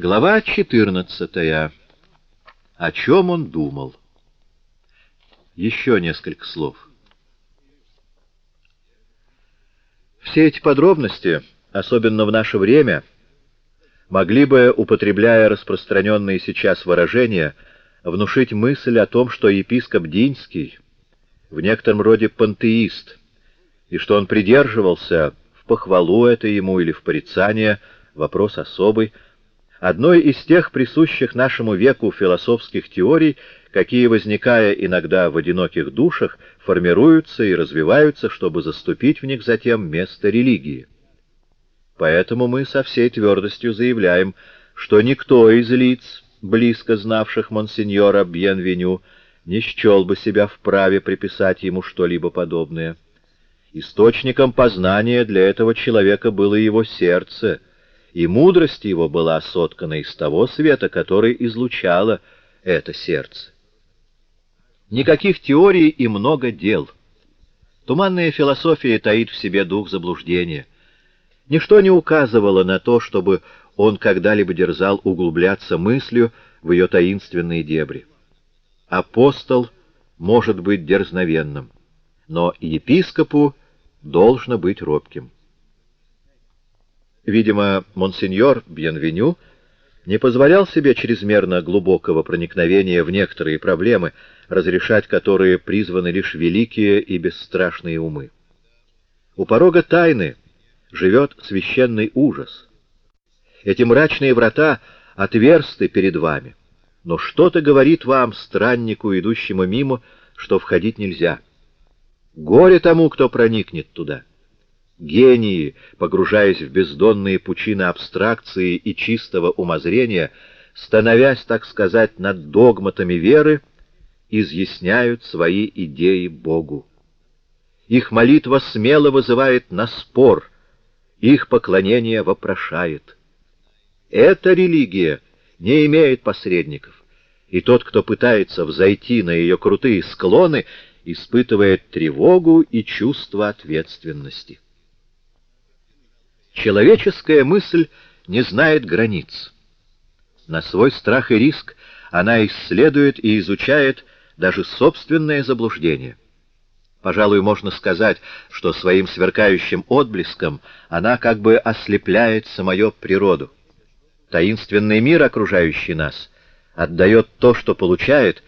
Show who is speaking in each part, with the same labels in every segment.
Speaker 1: Глава 14. О чем он думал? Еще несколько слов. Все эти подробности, особенно в наше время, могли бы, употребляя распространенные сейчас выражения, внушить мысль о том, что епископ Динский в некотором роде пантеист, и что он придерживался в похвалу это ему или в порицание, вопрос особый, одной из тех присущих нашему веку философских теорий, какие, возникая иногда в одиноких душах, формируются и развиваются, чтобы заступить в них затем место религии. Поэтому мы со всей твердостью заявляем, что никто из лиц, близко знавших монсеньора Бьенвеню, не счел бы себя вправе приписать ему что-либо подобное. Источником познания для этого человека было его сердце — и мудрость его была соткана из того света, который излучало это сердце. Никаких теорий и много дел. Туманная философия таит в себе дух заблуждения. Ничто не указывало на то, чтобы он когда-либо дерзал углубляться мыслью в ее таинственные дебри. Апостол может быть дерзновенным, но епископу должно быть робким. Видимо, монсеньор Бьенвеню не позволял себе чрезмерно глубокого проникновения в некоторые проблемы, разрешать которые призваны лишь великие и бесстрашные умы. У порога тайны живет священный ужас. Эти мрачные врата отверсты перед вами, но что-то говорит вам, страннику, идущему мимо, что входить нельзя. Горе тому, кто проникнет туда. Гении, погружаясь в бездонные пучины абстракции и чистого умозрения, становясь, так сказать, над догматами веры, изъясняют свои идеи Богу. Их молитва смело вызывает на спор, их поклонение вопрошает. Эта религия не имеет посредников, и тот, кто пытается взойти на ее крутые склоны, испытывает тревогу и чувство ответственности. Человеческая мысль не знает границ. На свой страх и риск она исследует и изучает даже собственное заблуждение. Пожалуй, можно сказать, что своим сверкающим отблеском она как бы ослепляет самую природу. Таинственный мир, окружающий нас, отдает то, что получает,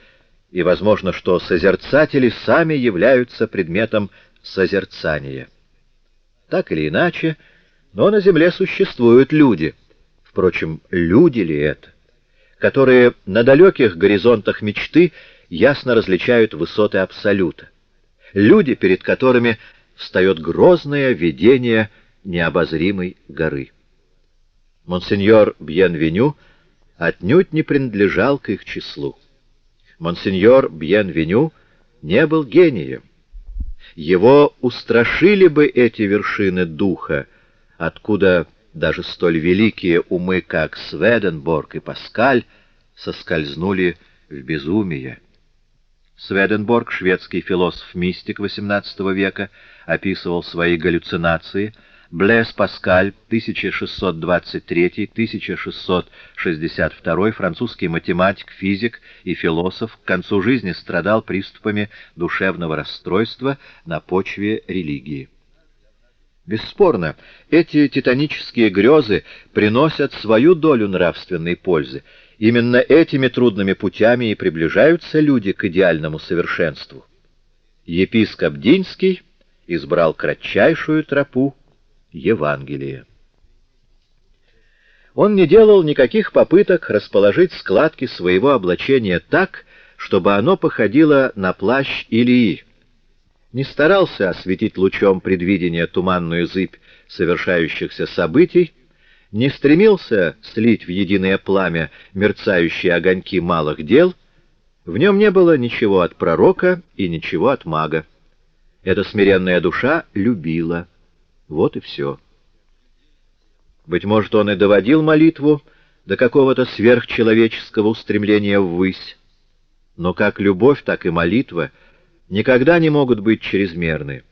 Speaker 1: и, возможно, что созерцатели сами являются предметом созерцания. Так или иначе, но на земле существуют люди. Впрочем, люди ли это? Которые на далеких горизонтах мечты ясно различают высоты Абсолюта. Люди, перед которыми встает грозное видение необозримой горы. Монсеньор Бьенвеню отнюдь не принадлежал к их числу. Монсеньор Бьенвеню не был гением. Его устрашили бы эти вершины духа, откуда даже столь великие умы, как Сведенборг и Паскаль, соскользнули в безумие. Сведенборг, шведский философ-мистик XVIII века, описывал свои галлюцинации. Блес Паскаль, 1623-1662, французский математик, физик и философ, к концу жизни страдал приступами душевного расстройства на почве религии. Бесспорно, эти титанические грезы приносят свою долю нравственной пользы. Именно этими трудными путями и приближаются люди к идеальному совершенству. Епископ Динский избрал кратчайшую тропу Евангелия. Он не делал никаких попыток расположить складки своего облачения так, чтобы оно походило на плащ Илии, не старался осветить лучом предвидения туманную зыбь совершающихся событий, не стремился слить в единое пламя мерцающие огоньки малых дел, в нем не было ничего от пророка и ничего от мага. Эта смиренная душа любила. Вот и все. Быть может, он и доводил молитву до какого-то сверхчеловеческого устремления ввысь, но как любовь, так и молитва — никогда не могут быть чрезмерны.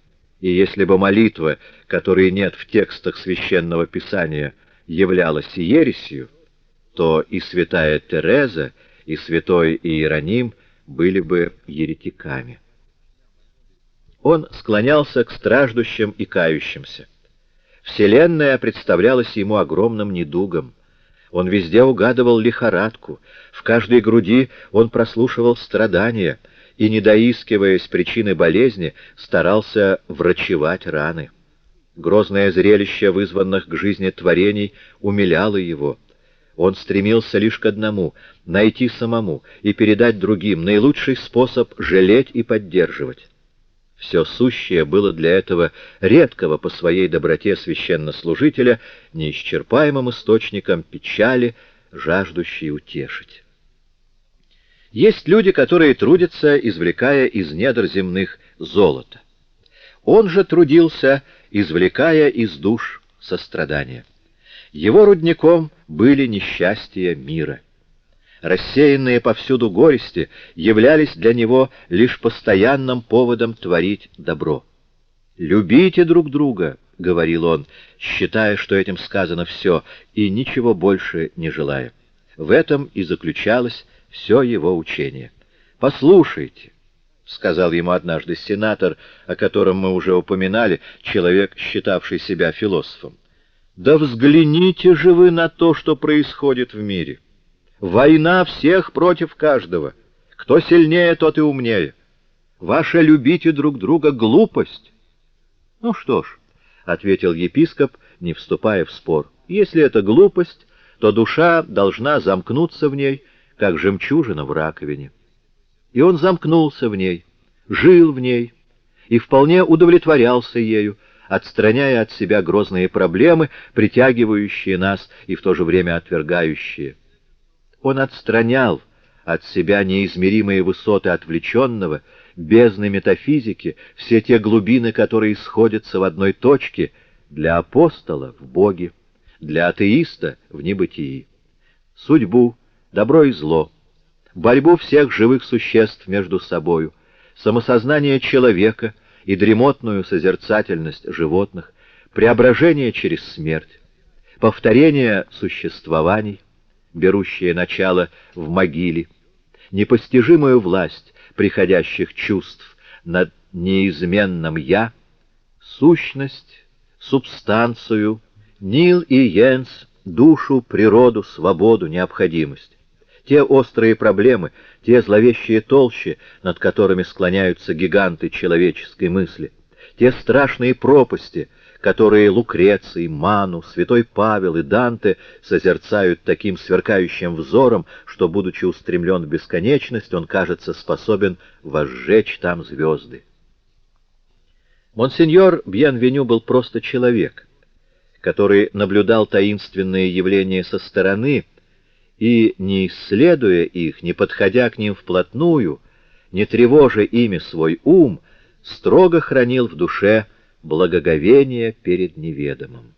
Speaker 1: И если бы молитва, которой нет в текстах Священного Писания, являлась ересью, то и святая Тереза, и святой Иероним были бы еретиками. Он склонялся к страждущим и кающимся. Вселенная представлялась ему огромным недугом. Он везде угадывал лихорадку, в каждой груди он прослушивал страдания и, не доискиваясь причины болезни, старался врачевать раны. Грозное зрелище вызванных к жизни творений умиляло его. Он стремился лишь к одному — найти самому и передать другим наилучший способ жалеть и поддерживать. Все сущее было для этого редкого по своей доброте священнослужителя неисчерпаемым источником печали, жаждущей утешить. Есть люди, которые трудятся, извлекая из недр земных золото. Он же трудился, извлекая из душ сострадания. Его рудником были несчастья мира. Рассеянные повсюду горести являлись для него лишь постоянным поводом творить добро. «Любите друг друга», — говорил он, считая, что этим сказано все, и ничего больше не желая. В этом и заключалось все его учение. «Послушайте», — сказал ему однажды сенатор, о котором мы уже упоминали, человек, считавший себя философом, «да взгляните же вы на то, что происходит в мире». Война всех против каждого. Кто сильнее, тот и умнее. Ваша любите друг друга глупость. Ну что ж, — ответил епископ, не вступая в спор, — если это глупость, то душа должна замкнуться в ней, как жемчужина в раковине. И он замкнулся в ней, жил в ней и вполне удовлетворялся ею, отстраняя от себя грозные проблемы, притягивающие нас и в то же время отвергающие. Он отстранял от себя неизмеримые высоты отвлеченного, бездны метафизики, все те глубины, которые сходятся в одной точке для апостола в Боге, для атеиста в небытии. Судьбу, добро и зло, борьбу всех живых существ между собою, самосознание человека и дремотную созерцательность животных, преображение через смерть, повторение существований, берущее начало в могиле, непостижимую власть приходящих чувств над неизменным «я», сущность, субстанцию, Нил и Йенс, душу, природу, свободу, необходимость. Те острые проблемы, те зловещие толщи, над которыми склоняются гиганты человеческой мысли, те страшные пропасти, которые Лукреций, Ману, святой Павел и Данте созерцают таким сверкающим взором, что, будучи устремлен в бесконечность, он кажется способен возжечь там звезды. Монсеньор Бьянвеню был просто человек, который наблюдал таинственные явления со стороны и, не исследуя их, не подходя к ним вплотную, не тревожа ими свой ум, строго хранил в душе благоговение перед неведомым.